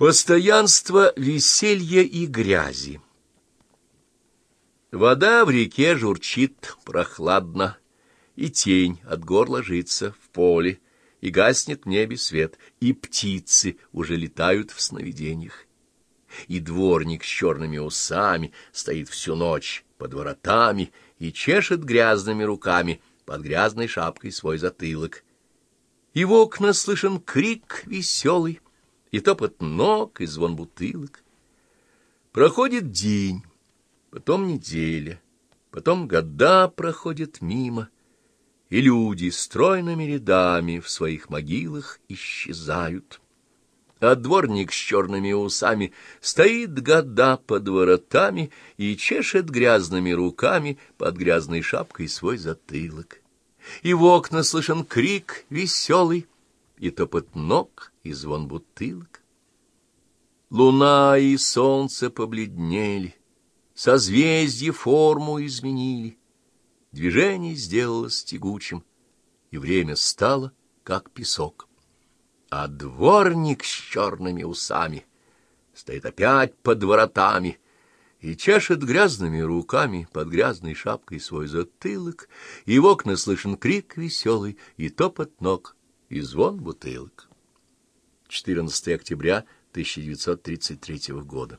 Постоянство веселья и грязи Вода в реке журчит прохладно, И тень от гор ложится в поле, И гаснет в небе свет, и птицы Уже летают в сновидениях. И дворник с черными усами Стоит всю ночь под воротами И чешет грязными руками Под грязной шапкой свой затылок. И в окна слышен крик веселый, и топот ног, и звон бутылок. Проходит день, потом неделя, потом года проходят мимо, и люди стройными рядами в своих могилах исчезают. А дворник с черными усами стоит года под воротами и чешет грязными руками под грязной шапкой свой затылок. И в окна слышен крик веселый, и топот ног, и звон бутылок. Луна и солнце побледнели, созвездье форму изменили, движение сделалось тягучим, и время стало, как песок. А дворник с черными усами стоит опять под воротами и чешет грязными руками под грязной шапкой свой затылок, и в окна слышен крик веселый и топот ног, и звон бутылок. 14 октября 1933 года.